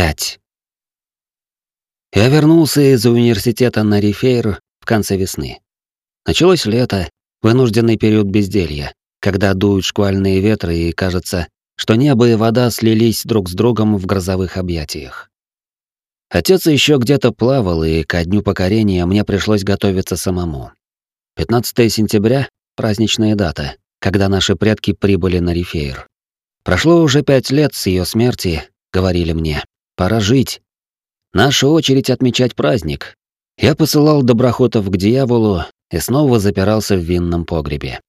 Пять. Я вернулся из университета на Рифейр в конце весны. Началось лето, вынужденный период безделья, когда дуют шквальные ветры и кажется, что небо и вода слились друг с другом в грозовых объятиях. Отец еще где-то плавал, и ко дню покорения мне пришлось готовиться самому. 15 сентября — праздничная дата, когда наши предки прибыли на Рифейр. Прошло уже пять лет с ее смерти, говорили мне. Пора жить. Наша очередь отмечать праздник. Я посылал доброхотов к дьяволу и снова запирался в винном погребе.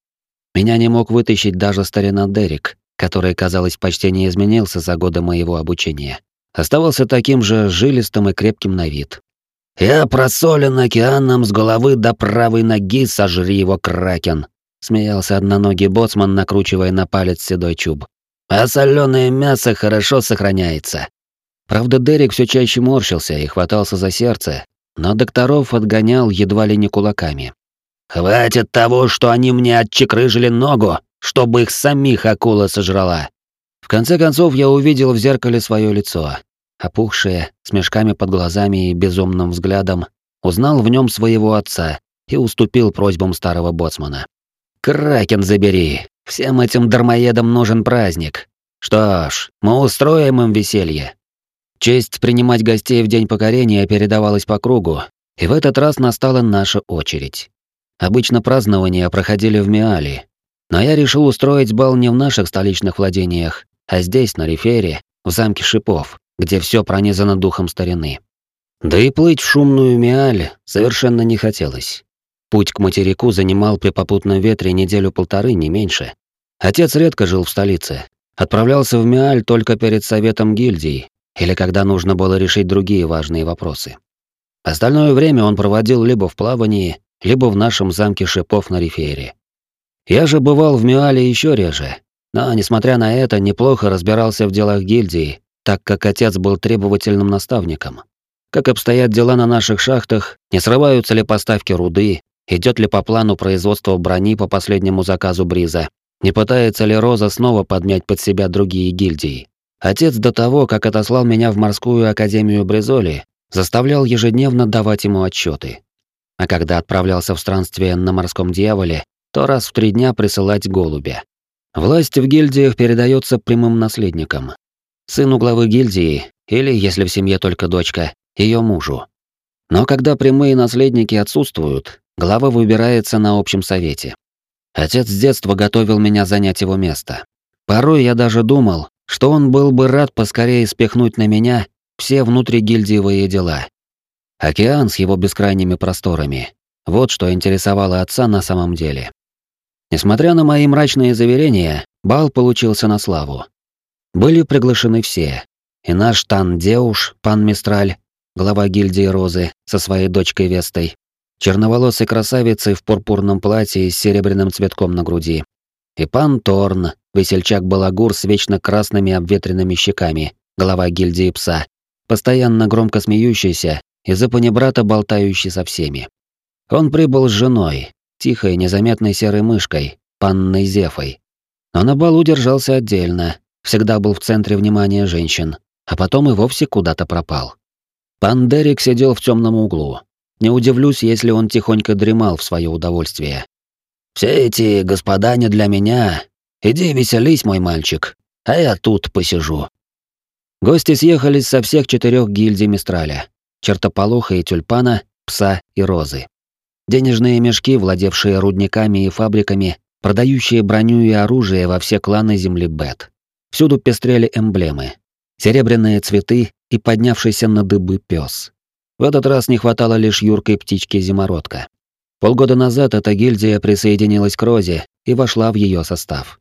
Меня не мог вытащить даже старина Дерек, который, казалось, почти не изменился за годы моего обучения. Оставался таким же жилистым и крепким на вид. «Я просолен океаном с головы до правой ноги, сожри его, кракен!» Смеялся одноногий боцман, накручивая на палец седой чуб. «А соленое мясо хорошо сохраняется. Правда, Дерек все чаще морщился и хватался за сердце, но докторов отгонял едва ли не кулаками. «Хватит того, что они мне отчекрыжили ногу, чтобы их самих акула сожрала!» В конце концов, я увидел в зеркале свое лицо, опухшее, с мешками под глазами и безумным взглядом, узнал в нем своего отца и уступил просьбам старого боцмана. «Кракен забери! Всем этим дармоедам нужен праздник. Что ж, мы устроим им веселье. Честь принимать гостей в день покорения передавалась по кругу, и в этот раз настала наша очередь. Обычно празднования проходили в Миале, но я решил устроить бал не в наших столичных владениях, а здесь, на Рифере, в замке Шипов, где все пронизано духом старины. Да и плыть в шумную Миаль совершенно не хотелось. Путь к материку занимал при попутном ветре неделю-полторы, не меньше. Отец редко жил в столице. Отправлялся в Миаль только перед советом гильдий, или когда нужно было решить другие важные вопросы. Остальное время он проводил либо в плавании, либо в нашем замке шипов на Рифере. Я же бывал в Мюале еще реже, но, несмотря на это, неплохо разбирался в делах гильдии, так как отец был требовательным наставником. Как обстоят дела на наших шахтах, не срываются ли поставки руды, идет ли по плану производство брони по последнему заказу Бриза, не пытается ли Роза снова подмять под себя другие гильдии. Отец до того, как отослал меня в морскую академию Бризоли, заставлял ежедневно давать ему отчеты. А когда отправлялся в странствие на морском дьяволе, то раз в три дня присылать голубя. Власть в гильдиях передается прямым наследникам. Сыну главы гильдии, или, если в семье только дочка, ее мужу. Но когда прямые наследники отсутствуют, глава выбирается на общем совете. Отец с детства готовил меня занять его место. Порой я даже думал, что он был бы рад поскорее спихнуть на меня все внутригильдиевые дела. Океан с его бескрайними просторами. Вот что интересовало отца на самом деле. Несмотря на мои мрачные заверения, бал получился на славу. Были приглашены все. И наш Тан Деуш, пан Мистраль, глава гильдии Розы, со своей дочкой Вестой, черноволосой красавицей в пурпурном платье с серебряным цветком на груди, и пан Торн, весельчак-балагур с вечно красными обветренными щеками, глава гильдии пса, постоянно громко смеющийся и за панибрата болтающий со всеми. Он прибыл с женой, тихой, незаметной серой мышкой, панной Зефой. Но на балу держался отдельно, всегда был в центре внимания женщин, а потом и вовсе куда-то пропал. Пан Дерек сидел в темном углу. Не удивлюсь, если он тихонько дремал в свое удовольствие. «Все эти господа не для меня, Иди веселись, мой мальчик, а я тут посижу. Гости съехались со всех четырех гильдий Мистраля: чертополоха и тюльпана, пса и розы. Денежные мешки, владевшие рудниками и фабриками, продающие броню и оружие во все кланы земли Бет. Всюду пестрели эмблемы. Серебряные цветы и поднявшийся на дыбы пес. В этот раз не хватало лишь юркой птички-зимородка. Полгода назад эта гильдия присоединилась к Розе и вошла в ее состав.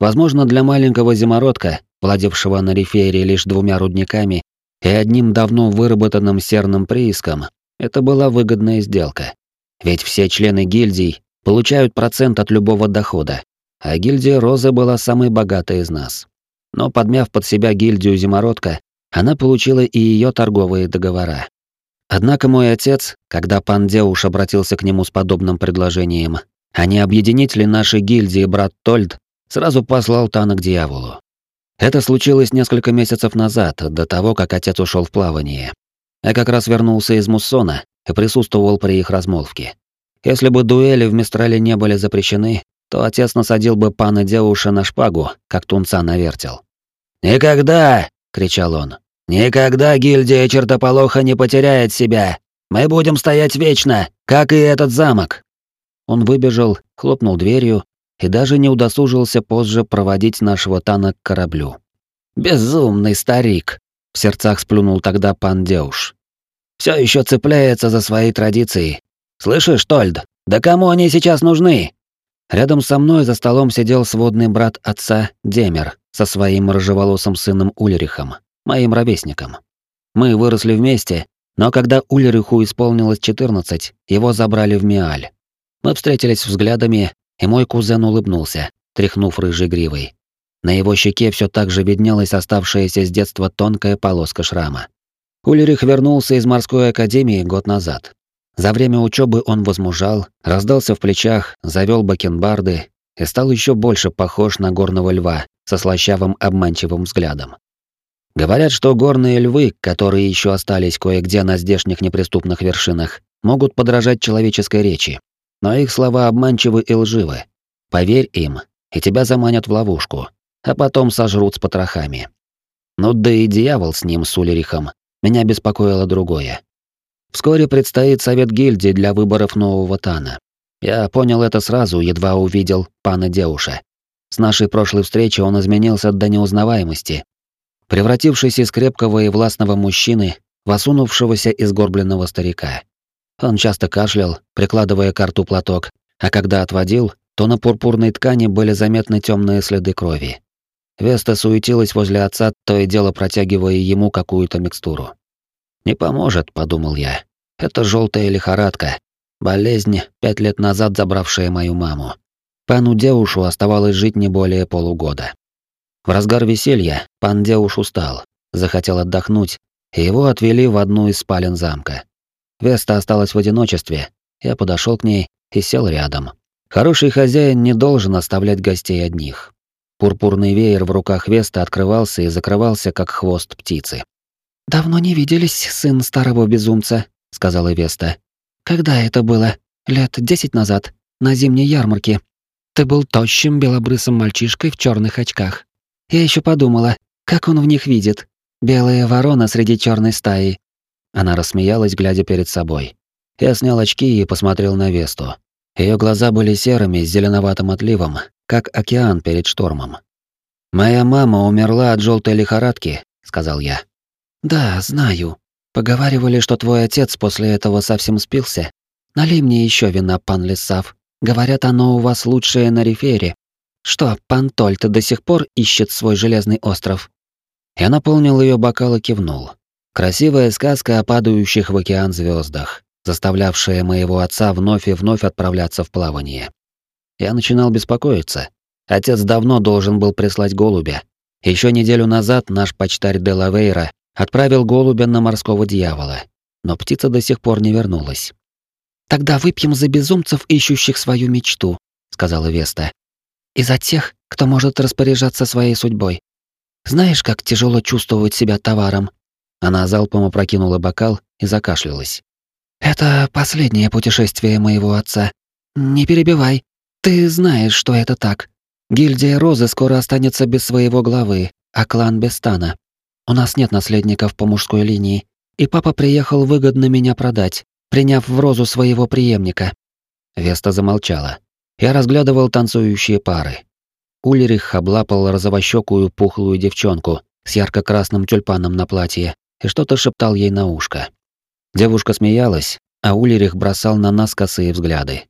Возможно, для маленького зимородка, владевшего на рифере лишь двумя рудниками и одним давно выработанным серным прииском, это была выгодная сделка. Ведь все члены гильдий получают процент от любого дохода, а гильдия Роза была самой богатой из нас. Но подмяв под себя гильдию Зимородка, она получила и ее торговые договора. Однако мой отец, когда пан Деуш обратился к нему с подобным предложением, а не объединить ли наши гильдии брат Тольд, сразу послал Тана к дьяволу. Это случилось несколько месяцев назад, до того, как отец ушел в плавание. Я как раз вернулся из Муссона и присутствовал при их размолвке. Если бы дуэли в Мистрале не были запрещены, то отец насадил бы пана Деуша на шпагу, как тунца навертел. «Никогда!» — кричал он. «Никогда гильдия чертополоха не потеряет себя! Мы будем стоять вечно, как и этот замок!» Он выбежал, хлопнул дверью и даже не удосужился позже проводить нашего Тана к кораблю. «Безумный старик!» — в сердцах сплюнул тогда пан Деуш. «Все еще цепляется за свои традиции. Слышишь, Тольд, да кому они сейчас нужны?» Рядом со мной за столом сидел сводный брат отца Демер со своим рыжеволосым сыном Ульрихом, моим ровесником. Мы выросли вместе, но когда Ульриху исполнилось 14, его забрали в Миаль. Мы встретились взглядами, и мой кузен улыбнулся, тряхнув рыжей гривой. На его щеке все так же виднелась оставшаяся с детства тонкая полоска шрама. Ульрих вернулся из морской академии год назад. За время учебы он возмужал, раздался в плечах, завел бакенбарды и стал еще больше похож на горного льва со слащавым обманчивым взглядом. Говорят, что горные львы, которые еще остались кое-где на здешних неприступных вершинах, могут подражать человеческой речи. Но их слова обманчивы и лживы. Поверь им, и тебя заманят в ловушку, а потом сожрут с потрохами. Ну да и дьявол с ним, с Улерихом. Меня беспокоило другое. Вскоре предстоит совет гильдии для выборов нового Тана. Я понял это сразу, едва увидел пана Деуша. С нашей прошлой встречи он изменился до неузнаваемости, превратившись из крепкого и властного мужчины в осунувшегося и сгорбленного старика. Он часто кашлял, прикладывая к рту платок, а когда отводил, то на пурпурной ткани были заметны темные следы крови. Веста суетилась возле отца, то и дело протягивая ему какую-то микстуру. «Не поможет», — подумал я. «Это желтая лихорадка. Болезнь, пять лет назад забравшая мою маму. Пану Деушу оставалось жить не более полугода. В разгар веселья пан Деуш устал, захотел отдохнуть, и его отвели в одну из спален замка. Веста осталась в одиночестве. Я подошел к ней и сел рядом. Хороший хозяин не должен оставлять гостей одних. Пурпурный веер в руках Веста открывался и закрывался, как хвост птицы. «Давно не виделись, сын старого безумца», — сказала Веста. «Когда это было? Лет десять назад, на зимней ярмарке. Ты был тощим белобрысым мальчишкой в черных очках. Я еще подумала, как он в них видит. Белая ворона среди черной стаи». Она рассмеялась, глядя перед собой. Я снял очки и посмотрел на Весту. Ее глаза были серыми с зеленоватым отливом, как океан перед штормом. «Моя мама умерла от желтой лихорадки», — сказал я. Да, знаю. Поговаривали, что твой отец после этого совсем спился. Налей мне еще вина, пан Лисав. Говорят, оно у вас лучшее на рифере. Что, пан Тольт до сих пор ищет свой железный остров? Я наполнил ее бокал и кивнул. Красивая сказка о падающих в океан звездах, заставлявшая моего отца вновь и вновь отправляться в плавание. Я начинал беспокоиться. Отец давно должен был прислать голубя. Еще неделю назад наш почтарь Делавейра Отправил голубя на морского дьявола, но птица до сих пор не вернулась. «Тогда выпьем за безумцев, ищущих свою мечту», — сказала Веста. «И за тех, кто может распоряжаться своей судьбой. Знаешь, как тяжело чувствовать себя товаром?» Она залпом опрокинула бокал и закашлялась. «Это последнее путешествие моего отца. Не перебивай. Ты знаешь, что это так. Гильдия Розы скоро останется без своего главы, а клан без стана. У нас нет наследников по мужской линии, и папа приехал выгодно меня продать, приняв в розу своего преемника. Веста замолчала. Я разглядывал танцующие пары. Ульрих облапал розовощекую пухлую девчонку с ярко-красным тюльпаном на платье и что-то шептал ей на ушко. Девушка смеялась, а Ульрих бросал на нас косые взгляды.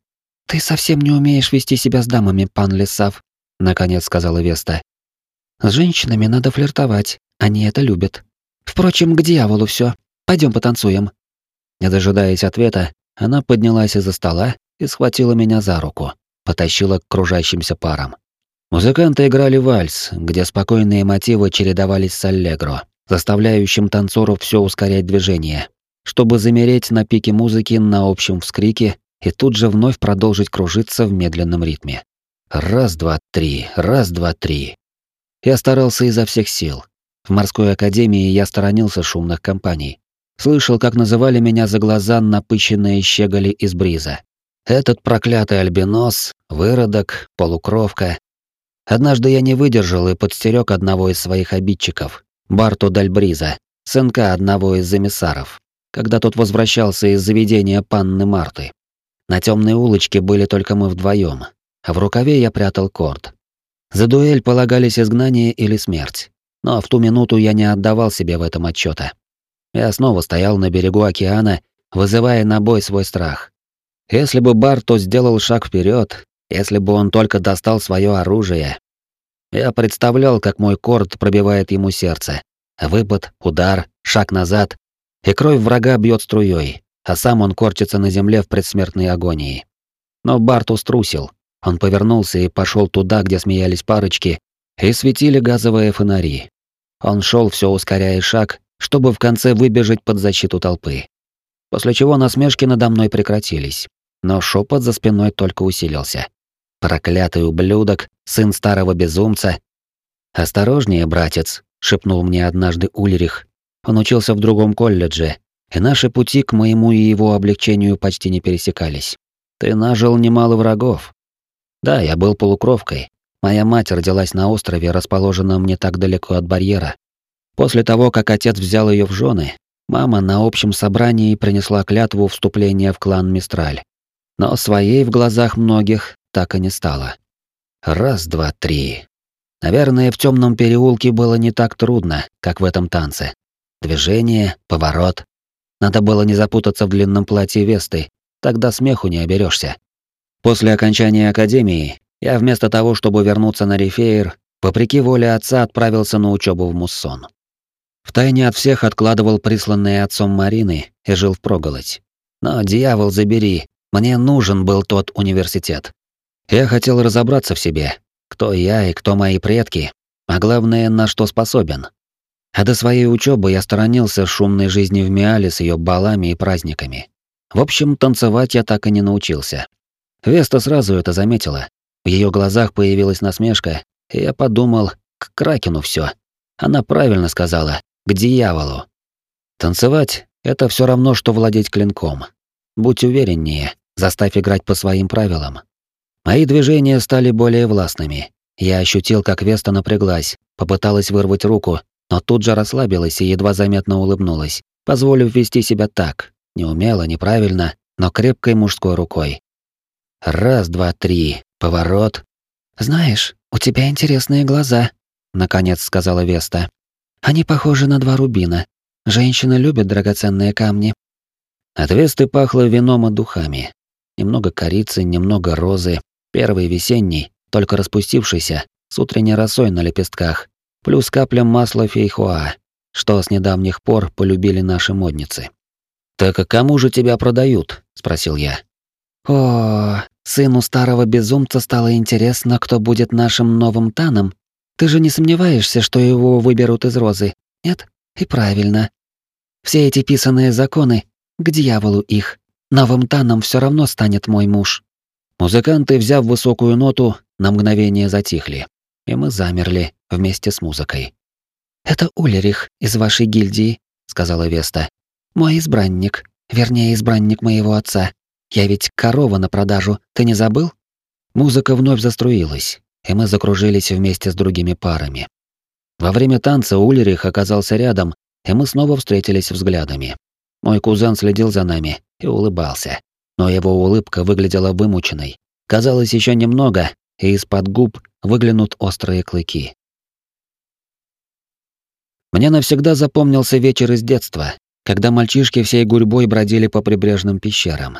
«Ты совсем не умеешь вести себя с дамами, пан Лесав», — наконец сказала Веста. «С женщинами надо флиртовать, они это любят. Впрочем, к дьяволу все. Пойдем потанцуем. Не дожидаясь ответа, она поднялась из-за стола и схватила меня за руку, потащила к кружащимся парам. Музыканты играли вальс, где спокойные мотивы чередовались с аллегро, заставляющим танцоров все ускорять движение, чтобы замереть на пике музыки на общем вскрике и тут же вновь продолжить кружиться в медленном ритме. Раз, два, три, раз, два, три. Я старался изо всех сил. В морской академии я сторонился шумных компаний. Слышал, как называли меня за глаза напыщенные щеголи из бриза. Этот проклятый альбинос, выродок, полукровка. Однажды я не выдержал и подстерег одного из своих обидчиков, Барту Дальбриза, сынка одного из замиссаров, когда тот возвращался из заведения панны Марты. На темной улочке были только мы вдвоем, а в рукаве я прятал корд. За дуэль полагались изгнание или смерть, но в ту минуту я не отдавал себе в этом отчета. Я снова стоял на берегу океана, вызывая на бой свой страх. Если бы Барто сделал шаг вперед, если бы он только достал свое оружие. Я представлял, как мой корд пробивает ему сердце. Выпад, удар, шаг назад, и кровь врага бьет струей, а сам он корчится на земле в предсмертной агонии. Но Барт уструсил. Он повернулся и пошел туда, где смеялись парочки, и светили газовые фонари. Он шел все ускоряя шаг, чтобы в конце выбежать под защиту толпы. После чего насмешки надо мной прекратились, но шепот за спиной только усилился. Проклятый ублюдок, сын старого безумца. «Осторожнее, братец», — шепнул мне однажды Ульрих. Он учился в другом колледже, и наши пути к моему и его облегчению почти не пересекались. Ты нажил немало врагов. Да, я был полукровкой. Моя мать родилась на острове, расположенном не так далеко от барьера. После того, как отец взял ее в жены, мама на общем собрании принесла клятву вступления в клан Мистраль. Но своей в глазах многих так и не стало. Раз, два, три. Наверное, в темном переулке было не так трудно, как в этом танце. Движение, поворот. Надо было не запутаться в длинном платье Весты, тогда смеху не оберешься. После окончания академии я вместо того, чтобы вернуться на Рифейр, вопреки воле отца отправился на учебу в Муссон. Втайне от всех откладывал присланные отцом Марины и жил в впроголодь. Но, дьявол забери, мне нужен был тот университет. Я хотел разобраться в себе, кто я и кто мои предки, а главное, на что способен. А до своей учебы я сторонился шумной жизни в Миале с ее балами и праздниками. В общем, танцевать я так и не научился. Веста сразу это заметила. В ее глазах появилась насмешка, и я подумал, к Кракену все. Она правильно сказала, к дьяволу. Танцевать — это все равно, что владеть клинком. Будь увереннее, заставь играть по своим правилам. Мои движения стали более властными. Я ощутил, как Веста напряглась, попыталась вырвать руку, но тут же расслабилась и едва заметно улыбнулась, позволив вести себя так, неумело, неправильно, но крепкой мужской рукой. Раз, два, три, поворот. «Знаешь, у тебя интересные глаза», — наконец сказала Веста. «Они похожи на два рубина. Женщины любят драгоценные камни». От Весты пахло вином и духами. Немного корицы, немного розы, Первый весенний, только распустившийся, с утренней росой на лепестках, плюс капля масла фейхоа, что с недавних пор полюбили наши модницы. «Так а кому же тебя продают?» — спросил я. «О, сыну старого безумца стало интересно, кто будет нашим новым Таном. Ты же не сомневаешься, что его выберут из розы, нет? И правильно. Все эти писанные законы, к дьяволу их. Новым Таном все равно станет мой муж». Музыканты, взяв высокую ноту, на мгновение затихли, и мы замерли вместе с музыкой. «Это Улерих из вашей гильдии», — сказала Веста. «Мой избранник, вернее, избранник моего отца. Я ведь корова на продажу, ты не забыл?» Музыка вновь заструилась, и мы закружились вместе с другими парами. Во время танца Улерих оказался рядом, и мы снова встретились взглядами. Мой кузен следил за нами и улыбался но его улыбка выглядела вымученной. Казалось, еще немного, и из-под губ выглянут острые клыки. Мне навсегда запомнился вечер из детства, когда мальчишки всей гурьбой бродили по прибрежным пещерам.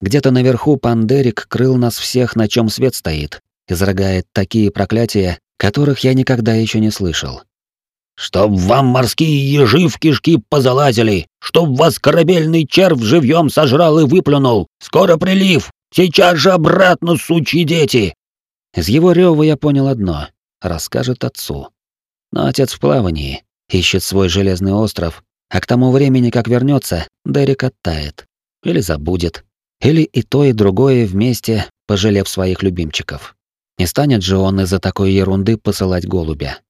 Где-то наверху Пандерик крыл нас всех, на чем свет стоит, изрыгает такие проклятия, которых я никогда еще не слышал. Чтоб вам морские ежи в кишки позалазили, чтоб вас корабельный червь живьем сожрал и выплюнул. Скоро прилив, сейчас же обратно, сучьи дети!» Из его рева я понял одно — расскажет отцу. Но отец в плавании, ищет свой железный остров, а к тому времени, как вернется, Дерек оттает. Или забудет. Или и то, и другое вместе, пожалев своих любимчиков. Не станет же он из-за такой ерунды посылать голубя.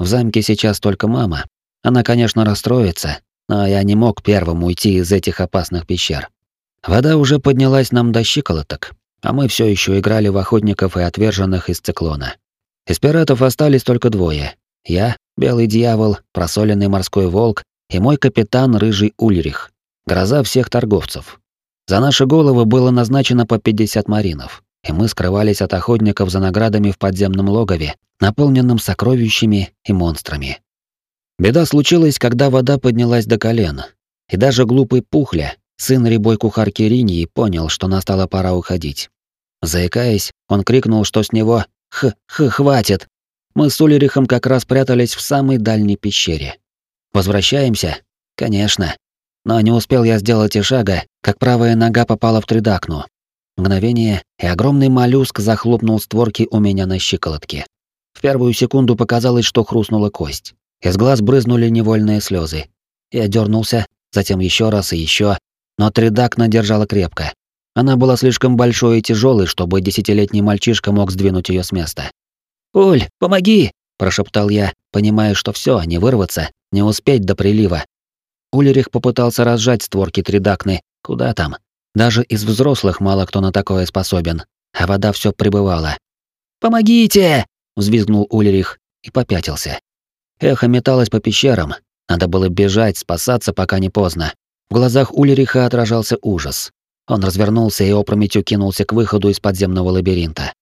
В замке сейчас только мама. Она, конечно, расстроится, но я не мог первым уйти из этих опасных пещер. Вода уже поднялась нам до щиколоток, а мы все еще играли в охотников и отверженных из циклона. Из пиратов остались только двое. Я, белый дьявол, просоленный морской волк и мой капитан Рыжий Ульрих, гроза всех торговцев. За наши головы было назначено по 50 маринов, и мы скрывались от охотников за наградами в подземном логове, наполненном сокровищами и монстрами. Беда случилась, когда вода поднялась до колен, и даже глупый Пухля, сын рябой кухарки Риньи, понял, что настала пора уходить. Заикаясь, он крикнул, что с него «Х-х, хватит!». Мы с Улерихом как раз прятались в самой дальней пещере. Возвращаемся? Конечно. Но не успел я сделать и шага, как правая нога попала в тридакну. Мгновение, и огромный моллюск захлопнул створки у меня на щиколотке. В первую секунду показалось, что хрустнула кость. Из глаз брызнули невольные слезы. Я дернулся, затем еще раз и еще, но тридакна держала крепко. Она была слишком большой и тяжелой, чтобы десятилетний мальчишка мог сдвинуть ее с места. «Уль, помоги!» – прошептал я, понимая, что все, не вырваться, не успеть до прилива. Ульрих попытался разжать створки тридакны. Куда там? Даже из взрослых мало кто на такое способен. А вода все прибывала. «Помогите!» — взвизгнул Ульрих и попятился. Эхо металось по пещерам. Надо было бежать, спасаться, пока не поздно. В глазах Ульриха отражался ужас. Он развернулся и опрометью кинулся к выходу из подземного лабиринта.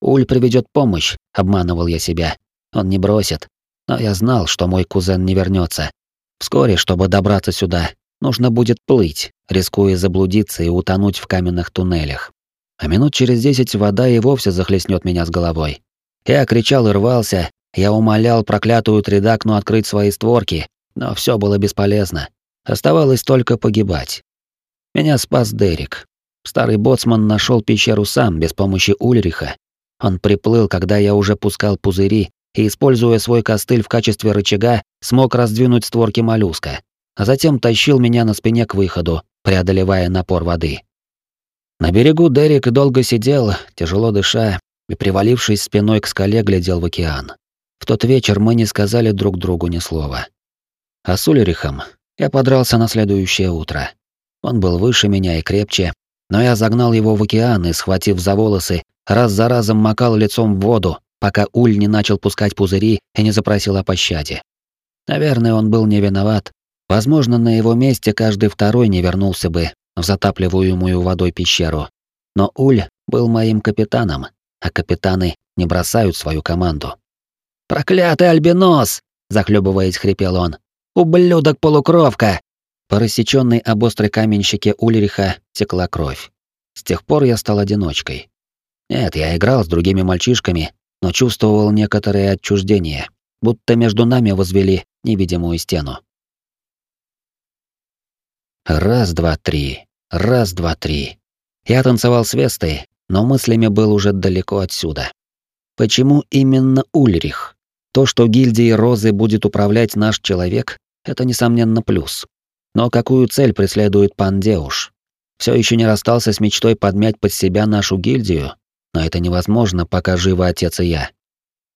Уль приведет помощь, обманывал я себя. Он не бросит. Но я знал, что мой кузен не вернется. Вскоре, чтобы добраться сюда, нужно будет плыть, рискуя заблудиться и утонуть в каменных туннелях. А минут через десять вода и вовсе захлестнет меня с головой. Я кричал и рвался, я умолял проклятую Тридакну открыть свои створки, но все было бесполезно. Оставалось только погибать. Меня спас Дерек. Старый боцман нашел пещеру сам, без помощи Ульриха. Он приплыл, когда я уже пускал пузыри, и, используя свой костыль в качестве рычага, смог раздвинуть створки моллюска, а затем тащил меня на спине к выходу, преодолевая напор воды. На берегу Дерек долго сидел, тяжело дыша, и, привалившись спиной к скале, глядел в океан. В тот вечер мы не сказали друг другу ни слова. А с Ульрихом я подрался на следующее утро. Он был выше меня и крепче, но я загнал его в океан и, схватив за волосы, раз за разом макал лицом в воду, пока Уль не начал пускать пузыри и не запросил о пощаде. Наверное, он был не виноват. Возможно, на его месте каждый второй не вернулся бы в затапливаемую водой пещеру. Но Уль был моим капитаном, а капитаны не бросают свою команду. «Проклятый альбинос!» — захлебываясь, хрипел он. «Ублюдок-полукровка!» По рассечённой об острой камень щеке Ульриха текла кровь. С тех пор я стал одиночкой. Нет, я играл с другими мальчишками, но чувствовал некоторое отчуждение, будто между нами возвели невидимую стену. Раз, два, три. Раз, два, три. Я танцевал с Вестой, но мыслями был уже далеко отсюда. Почему именно Ульрих? То, что гильдией Розы будет управлять наш человек, это несомненно плюс. Но какую цель преследует пан Деуш? Все еще не расстался с мечтой подмять под себя нашу гильдию, но это невозможно, пока живы отец и я.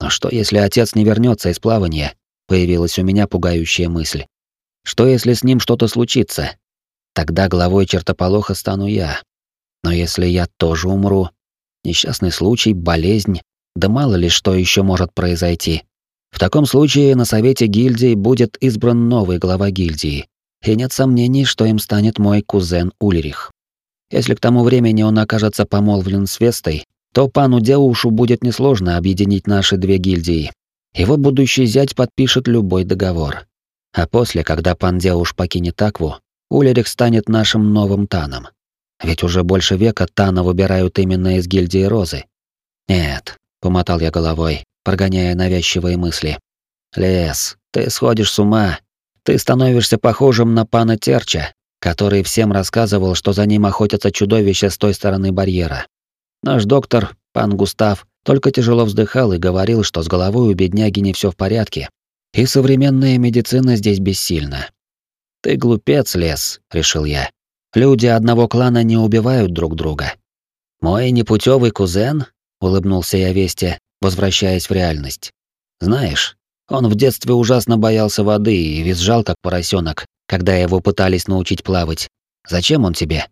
Но что, если отец не вернется из плавания? Появилась у меня пугающая мысль. Что, если с ним что-то случится? Тогда главой чертополоха стану я. Но если я тоже умру? Несчастный случай, болезнь, да мало ли что еще может произойти. В таком случае на совете гильдии будет избран новый глава гильдии, и нет сомнений, что им станет мой кузен Ульрих. Если к тому времени он окажется помолвлен с Вестой, то пану Деушу будет несложно объединить наши две гильдии. Его будущий зять подпишет любой договор. А после, когда пан Деуш покинет Акву, Улерик станет нашим новым Таном. Ведь уже больше века Тана выбирают именно из гильдии Розы. Нет, помотал я головой, прогоняя навязчивые мысли. Лес, ты сходишь с ума. Ты становишься похожим на пана Терча, который всем рассказывал, что за ним охотятся чудовища с той стороны барьера. Наш доктор, пан Густав, только тяжело вздыхал и говорил, что с головой у бедняги не все в порядке, и современная медицина здесь бессильна. «Ты глупец, Лес», — решил я. «Люди одного клана не убивают друг друга». «Мой непутевый кузен?» — улыбнулся я Весте, возвращаясь в реальность. «Знаешь, Он в детстве ужасно боялся воды и визжал, как поросенок, когда его пытались научить плавать. Зачем он тебе?»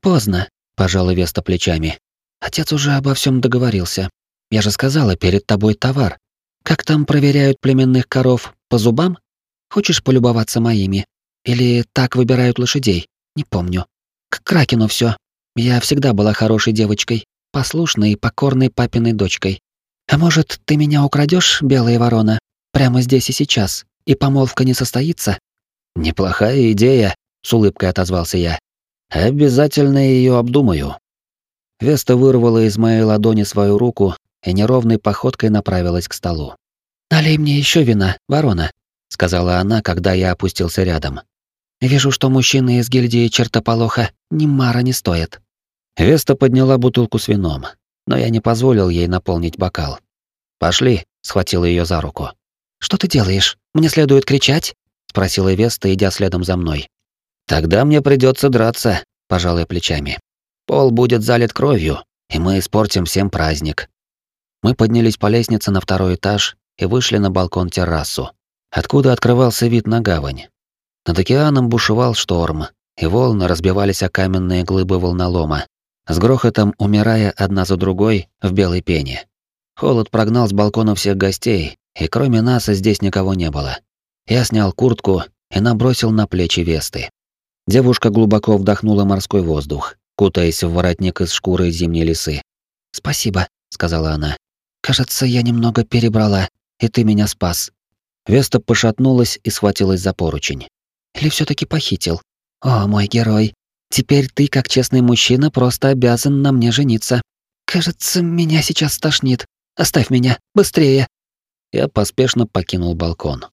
«Поздно», — пожала Веста плечами. «Отец уже обо всем договорился. Я же сказала, перед тобой товар. Как там проверяют племенных коров? По зубам? Хочешь полюбоваться моими? Или так выбирают лошадей? Не помню. К Кракену все. Я всегда была хорошей девочкой, послушной и покорной папиной дочкой. А может, ты меня украдешь, белая ворона, прямо здесь и сейчас, и помолвка не состоится? Неплохая идея, с улыбкой отозвался я. Обязательно ее обдумаю. Веста вырвала из моей ладони свою руку и неровной походкой направилась к столу. «Налей мне еще вина, ворона», — сказала она, когда я опустился рядом. «Вижу, что мужчины из гильдии чертополоха ни мара не стоят». Веста подняла бутылку с вином, но я не позволил ей наполнить бокал. «Пошли», — схватил ее за руку. «Что ты делаешь? Мне следует кричать?» — спросила Веста, идя следом за мной. «Тогда мне придется драться», — пожалуй плечами. «Пол будет залит кровью, и мы испортим всем праздник». Мы поднялись по лестнице на второй этаж и вышли на балкон-террасу, откуда открывался вид на гавань. Над океаном бушевал шторм, и волны разбивались о каменные глыбы волнолома, с грохотом умирая одна за другой в белой пене. Холод прогнал с балкона всех гостей, и кроме нас здесь никого не было. Я снял куртку и набросил на плечи весты. Девушка глубоко вдохнула морской воздух, кутаясь в воротник из шкуры зимней лисы. «Спасибо», — сказала она. Кажется, я немного перебрала, и ты меня спас. Веста пошатнулась и схватилась за поручень. Или все таки похитил? О, мой герой. Теперь ты, как честный мужчина, просто обязан на мне жениться. Кажется, меня сейчас стошнит. Оставь меня, быстрее. Я поспешно покинул балкон.